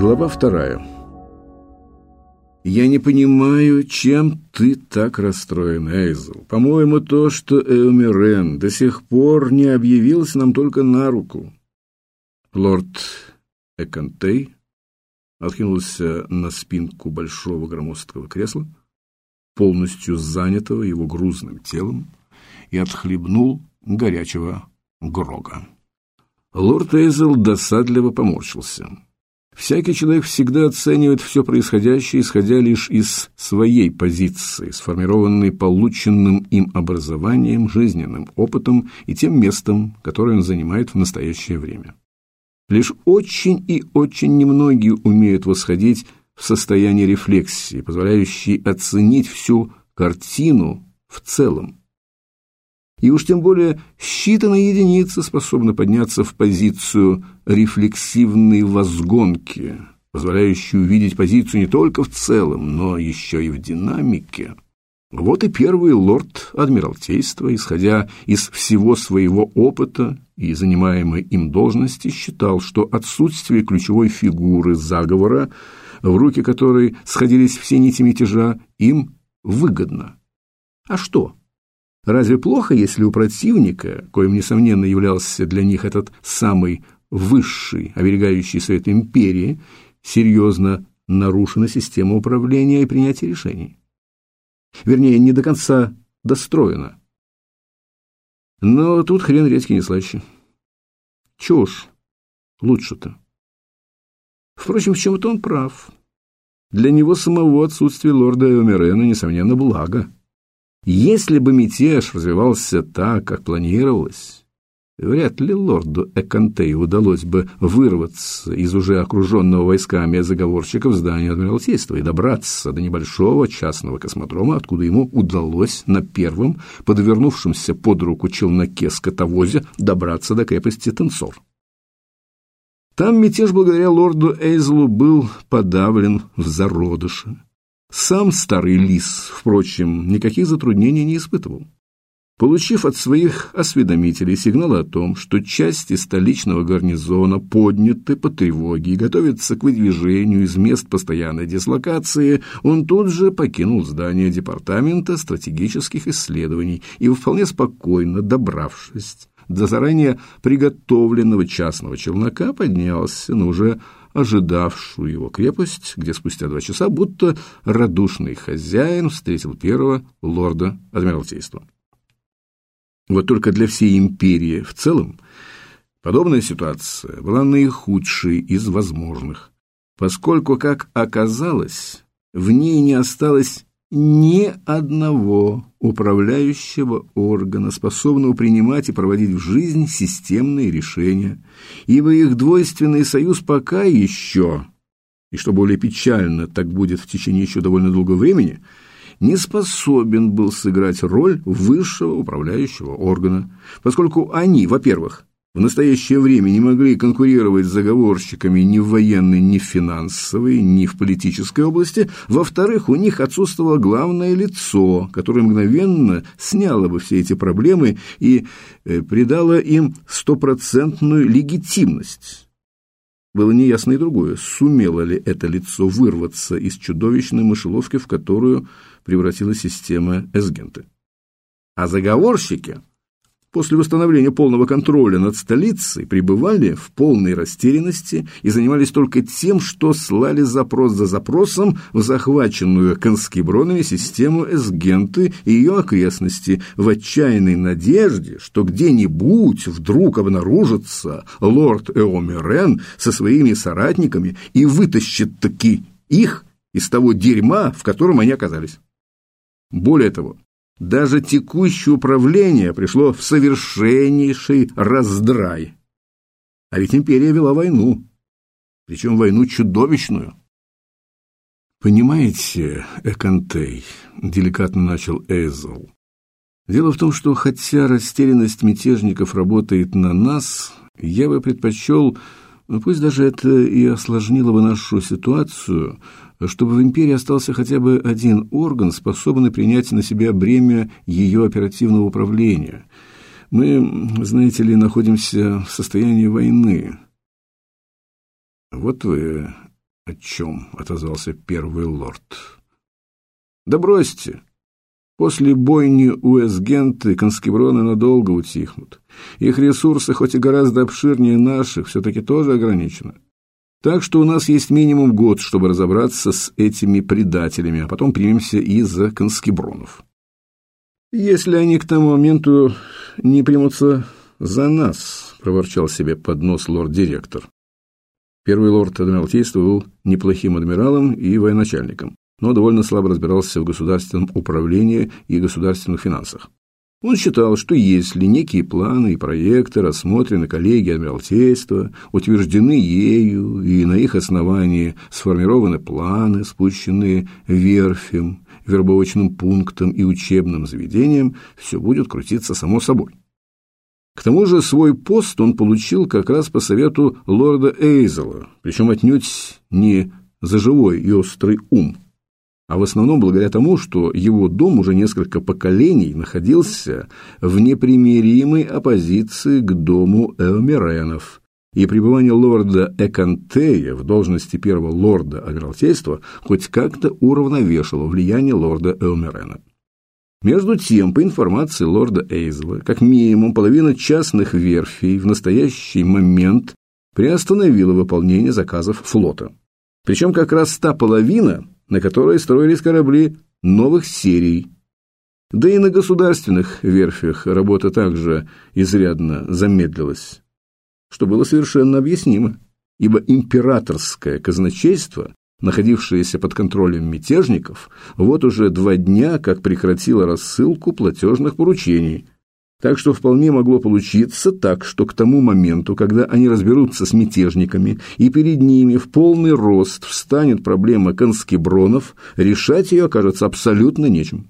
Глава вторая. «Я не понимаю, чем ты так расстроен, Эйзел. По-моему, то, что Эумирен до сих пор не объявился нам только на руку». Лорд Экантей откинулся на спинку большого громоздкого кресла, полностью занятого его грузным телом, и отхлебнул горячего грога. Лорд Эйзел досадливо поморщился. Всякий человек всегда оценивает все происходящее, исходя лишь из своей позиции, сформированной полученным им образованием, жизненным опытом и тем местом, которое он занимает в настоящее время. Лишь очень и очень немногие умеют восходить в состояние рефлексии, позволяющей оценить всю картину в целом. И уж тем более считанные единицы способны подняться в позицию рефлексивной возгонки, позволяющей увидеть позицию не только в целом, но еще и в динамике. Вот и первый лорд Адмиралтейства, исходя из всего своего опыта и занимаемой им должности, считал, что отсутствие ключевой фигуры заговора, в руки которой сходились все нити мятежа, им выгодно. А что? Разве плохо, если у противника, коим, несомненно, являлся для них этот самый высший, оберегающий совет империи, серьезно нарушена система управления и принятия решений? Вернее, не до конца достроена. Но тут хрен редьки не слаще. Чушь. Лучше-то. Впрочем, в чем-то он прав. Для него самого отсутствие лорда Эомерена, несомненно, благо. Если бы мятеж развивался так, как планировалось, вряд ли лорду Экантею удалось бы вырваться из уже окруженного войсками заговорщиков здания Адмиралтейства и добраться до небольшого частного космодрома, откуда ему удалось на первом, подвернувшемся под руку челноке скотовозе, добраться до крепости Тенсор. Там мятеж благодаря лорду Эйзлу был подавлен в зародыше. Сам старый лис, впрочем, никаких затруднений не испытывал. Получив от своих осведомителей сигналы о том, что части столичного гарнизона подняты по тревоге и готовятся к выдвижению из мест постоянной дислокации, он тут же покинул здание Департамента стратегических исследований и, вполне спокойно добравшись до заранее приготовленного частного челнока, поднялся на уже ожидавшую его крепость, где спустя два часа будто радушный хозяин встретил первого лорда Адмиралтейства. Вот только для всей империи в целом подобная ситуация была наихудшей из возможных, поскольку, как оказалось, в ней не осталось ни одного управляющего органа, способного принимать и проводить в жизнь системные решения, ибо их двойственный союз пока еще, и что более печально, так будет в течение еще довольно долгого времени, не способен был сыграть роль высшего управляющего органа, поскольку они, во-первых, в настоящее время не могли конкурировать с заговорщиками ни в военной, ни в финансовой, ни в политической области. Во-вторых, у них отсутствовало главное лицо, которое мгновенно сняло бы все эти проблемы и э, придало им стопроцентную легитимность. Было неясно и другое, сумело ли это лицо вырваться из чудовищной мышеловки, в которую превратилась система Эсгенты. А заговорщики после восстановления полного контроля над столицей пребывали в полной растерянности и занимались только тем, что слали запрос за запросом в захваченную конскебронами систему Эсгенты и ее окрестности в отчаянной надежде, что где-нибудь вдруг обнаружится лорд Эомерен со своими соратниками и вытащит таки их из того дерьма, в котором они оказались. Более того, даже текущее управление пришло в совершеннейший раздрай. А ведь империя вела войну, причем войну чудовищную. «Понимаете, Экантей», — деликатно начал Эйзел, «дело в том, что хотя растерянность мятежников работает на нас, я бы предпочел, пусть даже это и осложнило бы нашу ситуацию, чтобы в империи остался хотя бы один орган, способный принять на себя бремя ее оперативного управления. Мы, знаете ли, находимся в состоянии войны. Вот вы «О чем?» — отозвался первый лорд. «Да бросьте. После бойни у Эсгенты конскеброны надолго утихнут. Их ресурсы, хоть и гораздо обширнее наших, все-таки тоже ограничены. Так что у нас есть минимум год, чтобы разобраться с этими предателями, а потом примемся и за конскебронов. Если они к тому моменту не примутся за нас, проворчал себе под нос лорд-директор. Первый лорд Адмиралтейства был неплохим адмиралом и военачальником, но довольно слабо разбирался в государственном управлении и государственных финансах. Он считал, что если некие планы и проекты рассмотрены коллегией Адмиралтейства, утверждены ею и на их основании сформированы планы, спущенные верфем, вербовочным пунктом и учебным заведением, все будет крутиться само собой. К тому же свой пост он получил как раз по совету лорда Эйзела, причем отнюдь не за живой и острый ум, а в основном благодаря тому, что его дом уже несколько поколений находился в непримиримой оппозиции к дому Элмеренов, и пребывание лорда Экантея в должности первого лорда Адмиралтейства хоть как-то уравновешивало влияние лорда Элмерена. Между тем, по информации лорда Эйзела, как минимум половина частных верфей в настоящий момент приостановила выполнение заказов флота. Причем как раз та половина, на которой строились корабли новых серий. Да и на государственных верфях работа также изрядно замедлилась, что было совершенно объяснимо, ибо императорское казначейство находившаяся под контролем мятежников, вот уже два дня как прекратила рассылку платежных поручений. Так что вполне могло получиться так, что к тому моменту, когда они разберутся с мятежниками, и перед ними в полный рост встанет проблема конскебронов, решать ее окажется абсолютно нечем.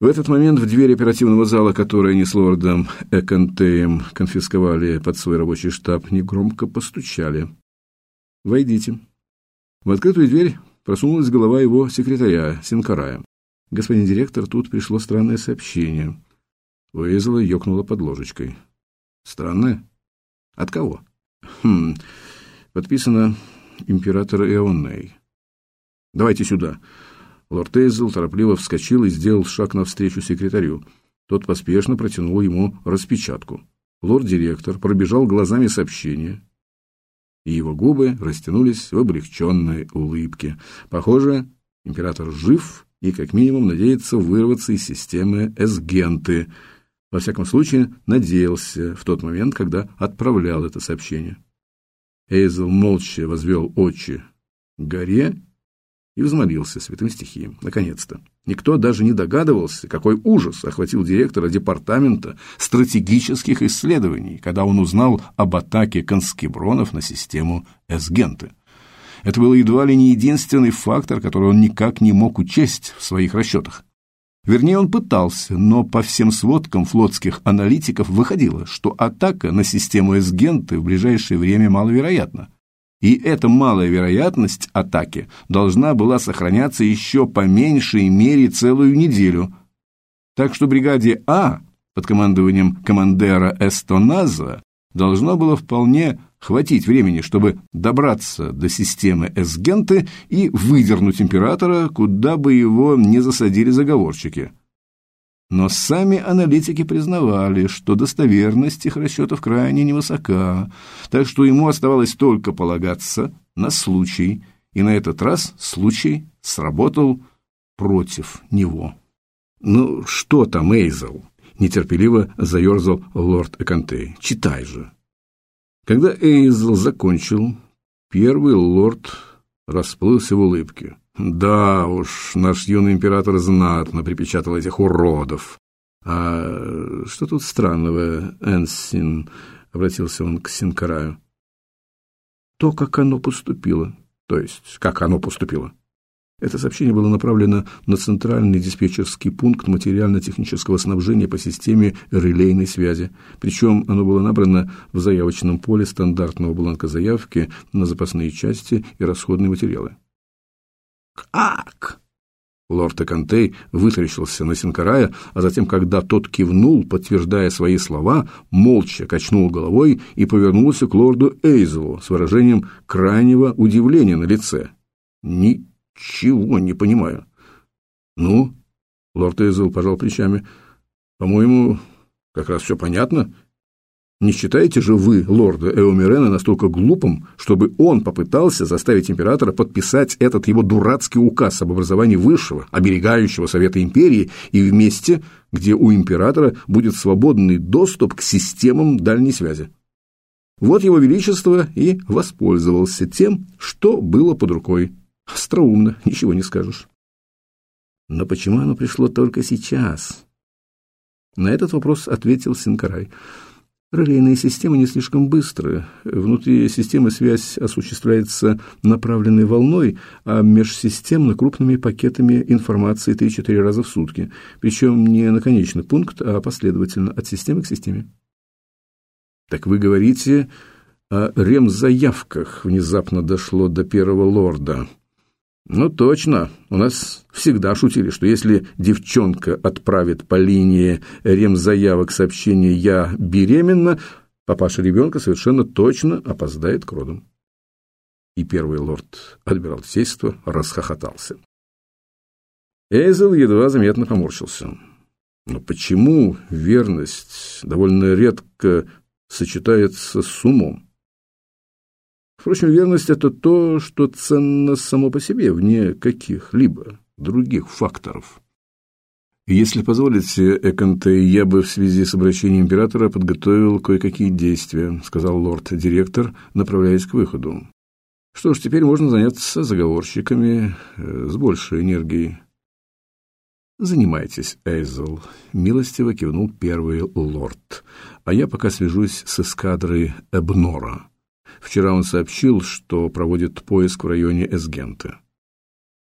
В этот момент в дверь оперативного зала, который они с лордом Эконтеем конфисковали под свой рабочий штаб, негромко постучали. «Войдите», в открытую дверь просунулась голова его секретаря, Синкарая. «Господин директор, тут пришло странное сообщение». Уэйзела ёкнула под ложечкой. «Странное? От кого?» «Хм, подписано император Эоней». «Давайте сюда». Лорд Эйзел торопливо вскочил и сделал шаг навстречу секретарю. Тот поспешно протянул ему распечатку. Лорд-директор пробежал глазами сообщение, и его губы растянулись в облегченной улыбке. Похоже, император жив и как минимум надеется вырваться из системы Эсгенты. Во всяком случае, надеялся в тот момент, когда отправлял это сообщение. Эйзел молча возвел очи к горе и взмолился святым стихием. Наконец-то. Никто даже не догадывался, какой ужас охватил директора департамента стратегических исследований, когда он узнал об атаке конскебронов на систему Эсгенты. Это был едва ли не единственный фактор, который он никак не мог учесть в своих расчетах. Вернее, он пытался, но по всем сводкам флотских аналитиков выходило, что атака на систему Эсгенты в ближайшее время маловероятна. И эта малая вероятность атаки должна была сохраняться еще по меньшей мере целую неделю. Так что бригаде А под командованием командера Эстоназа должно было вполне хватить времени, чтобы добраться до системы Эсгенты и выдернуть императора, куда бы его не засадили заговорщики. Но сами аналитики признавали, что достоверность их расчетов крайне невысока, так что ему оставалось только полагаться на случай, и на этот раз случай сработал против него. «Ну, что там, Эйзел?» — нетерпеливо заерзал лорд Экантей. «Читай же». Когда Эйзел закончил, первый лорд расплылся в улыбке. Да уж, наш юный император знатно припечатал этих уродов. А что тут странного, Энсин? Обратился он к Синкараю. То, как оно поступило. То есть, как оно поступило. Это сообщение было направлено на центральный диспетчерский пункт материально-технического снабжения по системе релейной связи. Причем оно было набрано в заявочном поле стандартного бланка заявки на запасные части и расходные материалы. «Как? Лорд Экантей вытаращился на Синкарая, а затем, когда тот кивнул, подтверждая свои слова, молча качнул головой и повернулся к лорду Эйзелу с выражением крайнего удивления на лице. «Ничего не понимаю». «Ну?» — лорд Эйзел пожал плечами. «По-моему, как раз все понятно. Не считаете же вы лорда Эомирена настолько глупым, чтобы он попытался заставить императора подписать этот его дурацкий указ об образовании высшего, оберегающего Совета Империи и вместе, где у императора будет свободный доступ к системам дальней связи? Вот его величество и воспользовался тем, что было под рукой. Остроумно, ничего не скажешь. Но почему оно пришло только сейчас? На этот вопрос ответил Синкарай – Релейные системы не слишком быстрые. Внутри системы связь осуществляется направленной волной, а межсистемно крупными пакетами информации 3-4 раза в сутки. Причем не на конечный пункт, а последовательно от системы к системе. Так вы говорите о ремзаявках, внезапно дошло до первого лорда. Ну точно, у нас всегда шутили, что если девчонка отправит по линии ремзаявок сообщение «я беременна», папаша ребенка совершенно точно опоздает к родам. И первый лорд Адмиралтейства расхохотался. Эйзел едва заметно поморщился. Но почему верность довольно редко сочетается с умом? Впрочем, верность – это то, что ценно само по себе, вне каких-либо других факторов. Если позволите, Эконте, я бы в связи с обращением императора подготовил кое-какие действия, сказал лорд-директор, направляясь к выходу. Что ж, теперь можно заняться заговорщиками э, с большей энергией. Занимайтесь, Эйзел, милостиво кивнул первый лорд. А я пока свяжусь с эскадрой Эбнора. Вчера он сообщил, что проводит поиск в районе Эсгента.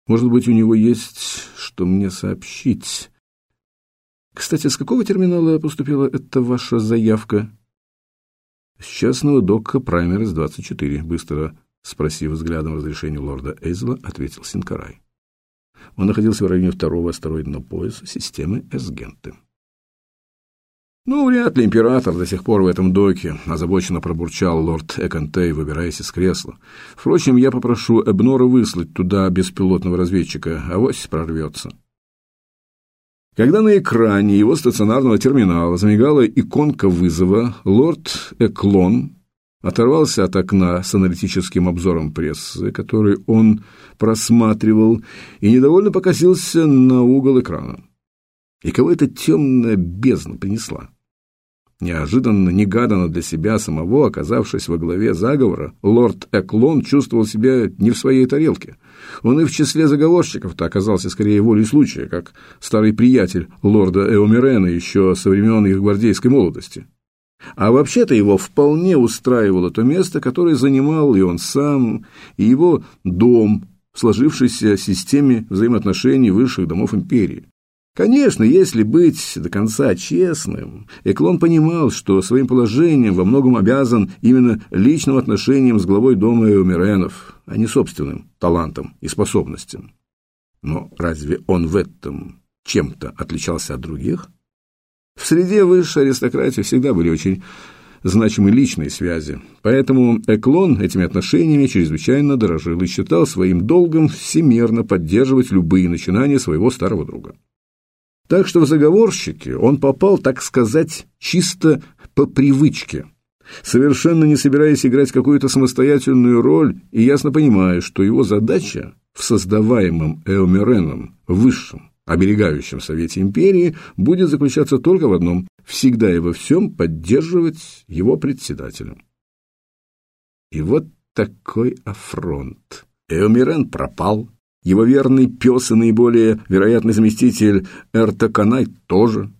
Может быть, у него есть что мне сообщить. Кстати, с какого терминала поступила эта ваша заявка? С частного дока Праймерс 24, быстро спросив взглядом разрешения лорда Эйзела, ответил Синкарай. Он находился в районе второго астероидного пояса системы Эсгенты. «Ну, вряд ли император до сих пор в этом доке», – озабоченно пробурчал лорд Эконтей, выбираясь из кресла. «Впрочем, я попрошу Эбнора выслать туда беспилотного разведчика, а авось прорвется». Когда на экране его стационарного терминала замигала иконка вызова, лорд Эклон оторвался от окна с аналитическим обзором прессы, который он просматривал, и недовольно покосился на угол экрана. И кого эта темная бездна принесла? Неожиданно, негаданно для себя самого, оказавшись во главе заговора, лорд Эклон чувствовал себя не в своей тарелке. Он и в числе заговорщиков-то оказался скорее волей случая, как старый приятель лорда Эомирена еще со времен их гвардейской молодости. А вообще-то его вполне устраивало то место, которое занимал и он сам, и его дом в сложившейся системе взаимоотношений высших домов империи. Конечно, если быть до конца честным, Эклон понимал, что своим положением во многом обязан именно личным отношением с главой дома Эумиренов, а не собственным талантом и способностям. Но разве он в этом чем-то отличался от других? В среде высшей аристократии всегда были очень значимы личные связи, поэтому Эклон этими отношениями чрезвычайно дорожил и считал своим долгом всемерно поддерживать любые начинания своего старого друга. Так что в заговорщики он попал, так сказать, чисто по привычке, совершенно не собираясь играть какую-то самостоятельную роль и ясно понимая, что его задача в создаваемом Эомереном высшем, оберегающем Совете Империи будет заключаться только в одном – всегда и во всем поддерживать его председателем. И вот такой афронт. Эомирен пропал, его верный пес и наиболее вероятный заместитель Эртаканай тоже.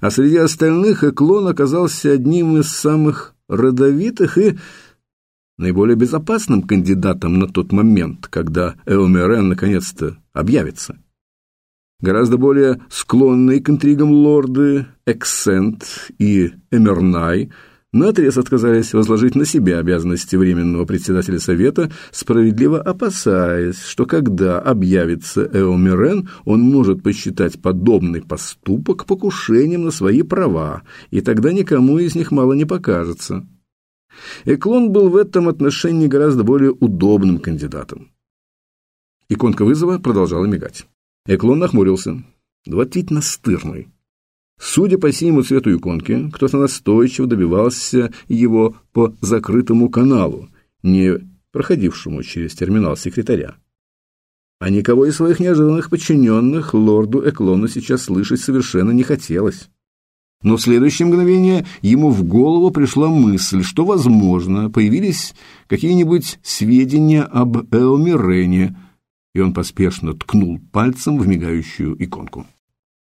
А среди остальных Эклон оказался одним из самых родовитых и наиболее безопасным кандидатом на тот момент, когда Эомерен наконец-то объявится. Гораздо более склонные к интригам лорды Эксент и Эмернай наотрез отказались возложить на себя обязанности временного председателя совета, справедливо опасаясь, что когда объявится Эомирен, он может посчитать подобный поступок покушением на свои права, и тогда никому из них мало не покажется. Эклон был в этом отношении гораздо более удобным кандидатом. Иконка вызова продолжала мигать. Эклон нахмурился. Вот ведь настырный. Судя по синему цвету иконки, кто-то настойчиво добивался его по закрытому каналу, не проходившему через терминал секретаря. А никого из своих неожиданных подчиненных лорду Эклону сейчас слышать совершенно не хотелось. Но в следующее мгновение ему в голову пришла мысль, что, возможно, появились какие-нибудь сведения об Эомирене, и он поспешно ткнул пальцем в мигающую иконку.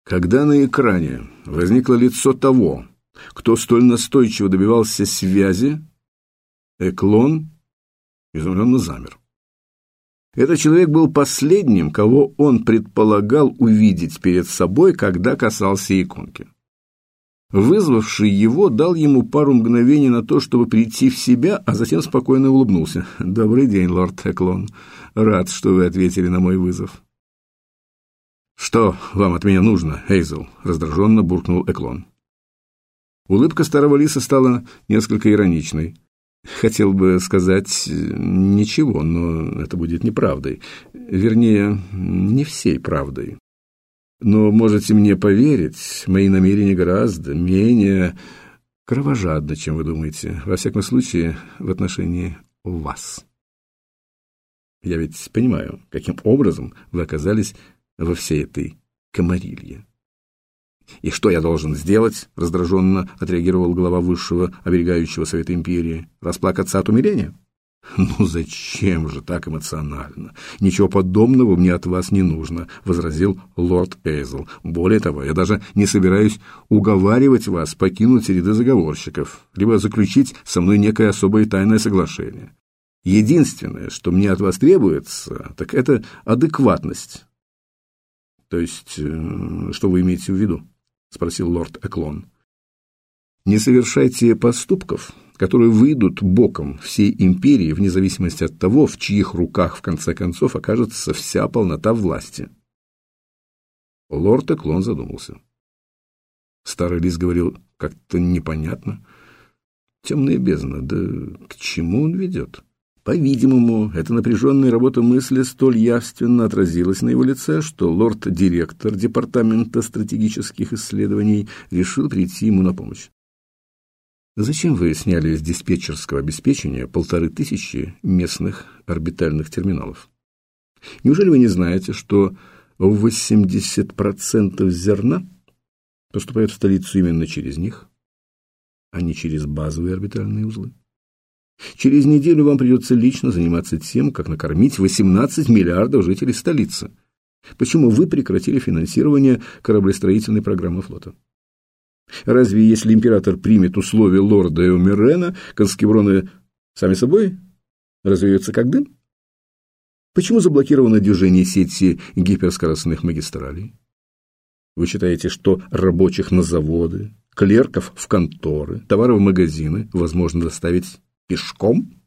Когда на экране возникло лицо того, кто столь настойчиво добивался связи, Эклон изумленно замер. Этот человек был последним, кого он предполагал увидеть перед собой, когда касался иконки. Вызвавший его дал ему пару мгновений на то, чтобы прийти в себя, а затем спокойно улыбнулся. «Добрый день, лорд Эклон. Рад, что вы ответили на мой вызов». «Что вам от меня нужно, Эйзел?» — раздраженно буркнул Эклон. Улыбка старого лиса стала несколько ироничной. Хотел бы сказать ничего, но это будет неправдой. Вернее, не всей правдой. Но можете мне поверить, мои намерения гораздо менее кровожадны, чем вы думаете. Во всяком случае, в отношении вас. Я ведь понимаю, каким образом вы оказались во всей этой комарилье. «И что я должен сделать?» — раздраженно отреагировал глава высшего оберегающего Совета Империи. «Расплакаться от умиления?» «Ну зачем же так эмоционально? Ничего подобного мне от вас не нужно», — возразил лорд Эйзел. «Более того, я даже не собираюсь уговаривать вас покинуть ряды заговорщиков, либо заключить со мной некое особое тайное соглашение. Единственное, что мне от вас требуется, так это адекватность то есть, э, что вы имеете в виду? Спросил лорд Эклон. Не совершайте поступков, которые выйдут боком всей империи, вне зависимости от того, в чьих руках в конце концов окажется вся полнота власти. Лорд Эклон задумался. Старый лис говорил как-то непонятно. Темная бездна, да к чему он ведет? По-видимому, эта напряженная работа мысли столь явственно отразилась на его лице, что лорд-директор Департамента стратегических исследований решил прийти ему на помощь. Зачем вы сняли с диспетчерского обеспечения полторы тысячи местных орбитальных терминалов? Неужели вы не знаете, что 80% зерна поступает в столицу именно через них, а не через базовые орбитальные узлы? Через неделю вам придется лично заниматься тем, как накормить 18 миллиардов жителей столицы. Почему вы прекратили финансирование кораблестроительной программы флота? Разве если император примет условия лорда Эумирена, конскеброны сами собой развеются как дым? Почему заблокировано движение сети гиперскоростных магистралей? Вы считаете, что рабочих на заводы, клерков в конторы, товары в магазины возможно доставить пешком?